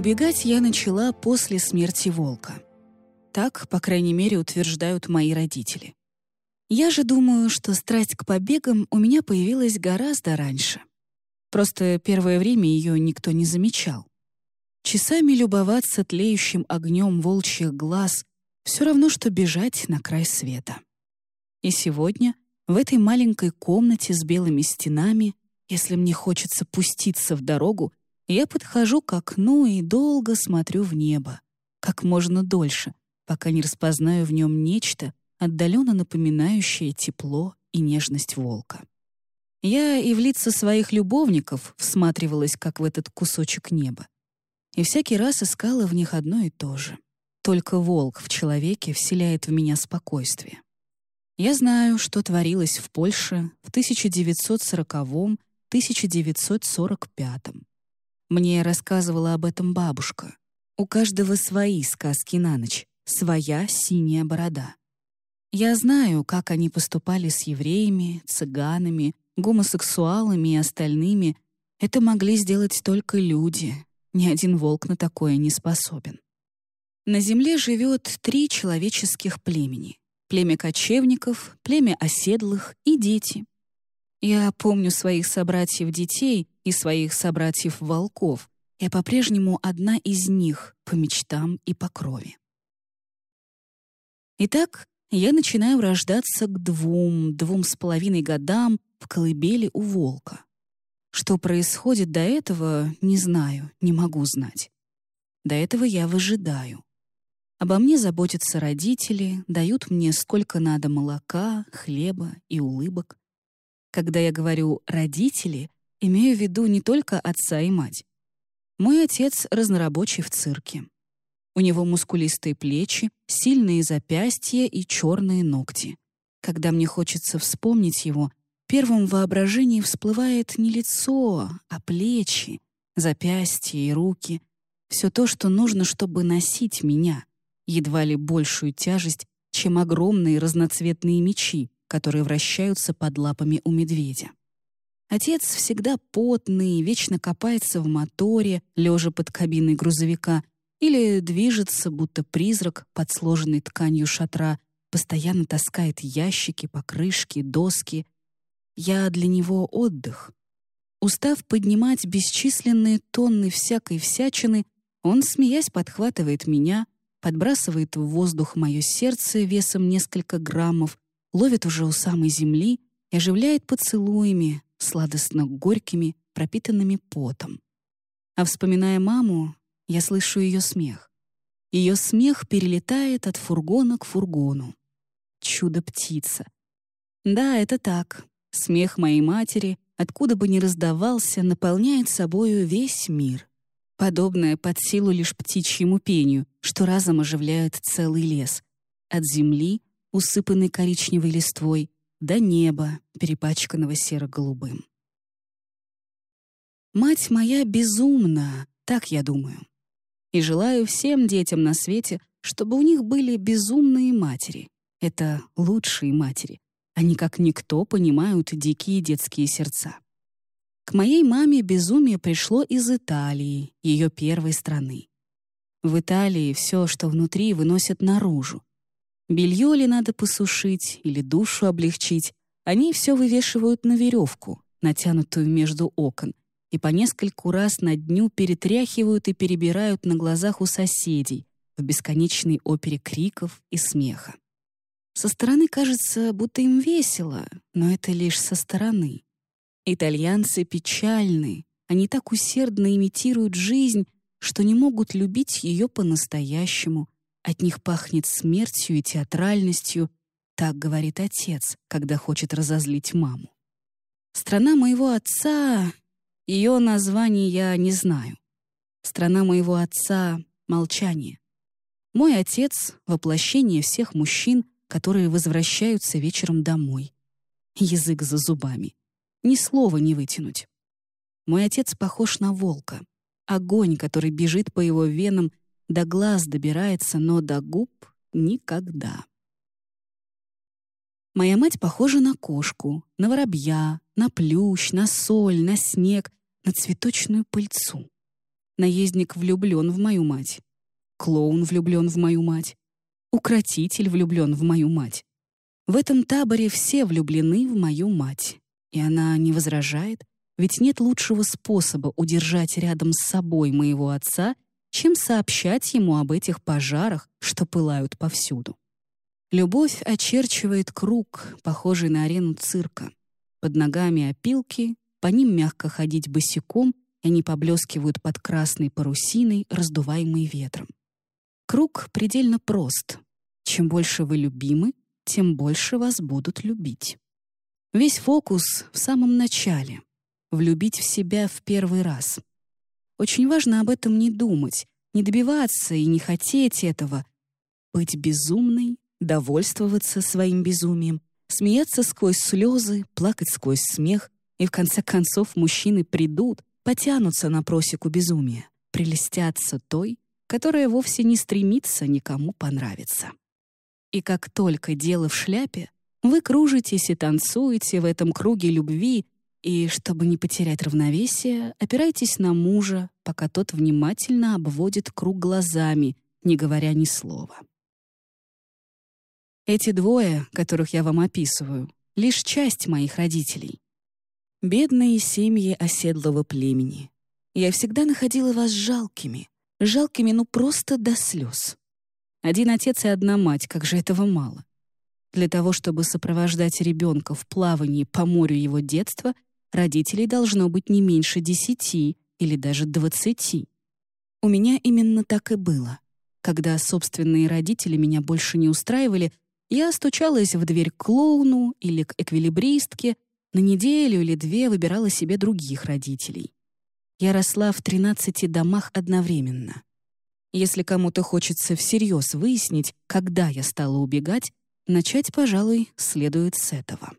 Убегать я начала после смерти волка. Так, по крайней мере, утверждают мои родители. Я же думаю, что страсть к побегам у меня появилась гораздо раньше. Просто первое время ее никто не замечал. Часами любоваться тлеющим огнем волчьих глаз все равно, что бежать на край света. И сегодня, в этой маленькой комнате с белыми стенами, если мне хочется пуститься в дорогу, я подхожу к окну и долго смотрю в небо, как можно дольше, пока не распознаю в нем нечто, отдаленно напоминающее тепло и нежность волка. Я и в лица своих любовников всматривалась, как в этот кусочек неба. И всякий раз искала в них одно и то же. Только волк в человеке вселяет в меня спокойствие. Я знаю, что творилось в Польше в 1940-1945. Мне рассказывала об этом бабушка. У каждого свои сказки на ночь, своя синяя борода. Я знаю, как они поступали с евреями, цыганами, гомосексуалами и остальными. Это могли сделать только люди. Ни один волк на такое не способен. На Земле живет три человеческих племени. Племя кочевников, племя оседлых и дети. Я помню своих собратьев-детей и своих собратьев-волков. Я по-прежнему одна из них по мечтам и по крови. Итак, я начинаю рождаться к двум, двум с половиной годам в колыбели у волка. Что происходит до этого, не знаю, не могу знать. До этого я выжидаю. Обо мне заботятся родители, дают мне сколько надо молока, хлеба и улыбок. Когда я говорю «родители», имею в виду не только отца и мать. Мой отец разнорабочий в цирке. У него мускулистые плечи, сильные запястья и черные ногти. Когда мне хочется вспомнить его, первым в воображении всплывает не лицо, а плечи, запястья и руки. Все то, что нужно, чтобы носить меня, едва ли большую тяжесть, чем огромные разноцветные мечи, которые вращаются под лапами у медведя. Отец всегда потный, вечно копается в моторе, лежа под кабиной грузовика, или движется, будто призрак под сложенной тканью шатра, постоянно таскает ящики, покрышки, доски. Я для него отдых. Устав поднимать бесчисленные тонны всякой всячины, он, смеясь, подхватывает меня, подбрасывает в воздух мое сердце весом несколько граммов, ловит уже у самой земли и оживляет поцелуями, сладостно-горькими, пропитанными потом. А вспоминая маму, я слышу ее смех. Ее смех перелетает от фургона к фургону. Чудо-птица. Да, это так. Смех моей матери, откуда бы ни раздавался, наполняет собою весь мир. Подобное под силу лишь птичьему пению, что разом оживляет целый лес. От земли, усыпанной коричневой листвой, до неба, перепачканного серо-голубым. Мать моя безумна, так я думаю и желаю всем детям на свете, чтобы у них были безумные матери. Это лучшие матери. Они как никто понимают дикие детские сердца. К моей маме безумие пришло из Италии, ее первой страны. В Италии все, что внутри, выносят наружу. Белье ли надо посушить или душу облегчить, они все вывешивают на веревку, натянутую между окон, и по нескольку раз на дню перетряхивают и перебирают на глазах у соседей в бесконечной опере криков и смеха. Со стороны кажется, будто им весело, но это лишь со стороны. Итальянцы печальны, они так усердно имитируют жизнь, что не могут любить ее по-настоящему. От них пахнет смертью и театральностью, так говорит отец, когда хочет разозлить маму. Страна моего отца ее название я не знаю. Страна моего отца — молчание. Мой отец — воплощение всех мужчин, которые возвращаются вечером домой. Язык за зубами. Ни слова не вытянуть. Мой отец похож на волка. Огонь, который бежит по его венам, до глаз добирается, но до губ — никогда. Моя мать похожа на кошку, на воробья, на плющ, на соль, на снег, на цветочную пыльцу. Наездник влюблен в мою мать. Клоун влюблен в мою мать. Укротитель влюблен в мою мать. В этом таборе все влюблены в мою мать. И она не возражает, ведь нет лучшего способа удержать рядом с собой моего отца, чем сообщать ему об этих пожарах, что пылают повсюду. Любовь очерчивает круг, похожий на арену цирка. Под ногами опилки, по ним мягко ходить босиком, и они поблескивают под красной парусиной, раздуваемой ветром. Круг предельно прост. Чем больше вы любимы, тем больше вас будут любить. Весь фокус в самом начале — влюбить в себя в первый раз. Очень важно об этом не думать, не добиваться и не хотеть этого. Быть безумной, довольствоваться своим безумием, смеяться сквозь слезы, плакать сквозь смех, и в конце концов мужчины придут, потянутся на просеку безумия, прелестятся той, которая вовсе не стремится никому понравиться. И как только дело в шляпе, вы кружитесь и танцуете в этом круге любви, и, чтобы не потерять равновесие, опирайтесь на мужа, пока тот внимательно обводит круг глазами, не говоря ни слова. Эти двое, которых я вам описываю, — лишь часть моих родителей. Бедные семьи оседлого племени. Я всегда находила вас жалкими, жалкими ну просто до слез. Один отец и одна мать, как же этого мало. Для того, чтобы сопровождать ребенка в плавании по морю его детства, родителей должно быть не меньше десяти или даже двадцати. У меня именно так и было. Когда собственные родители меня больше не устраивали, я стучалась в дверь к клоуну или к эквилибристке, на неделю или две выбирала себе других родителей. Я росла в 13 домах одновременно. Если кому-то хочется всерьез выяснить, когда я стала убегать, начать, пожалуй, следует с этого.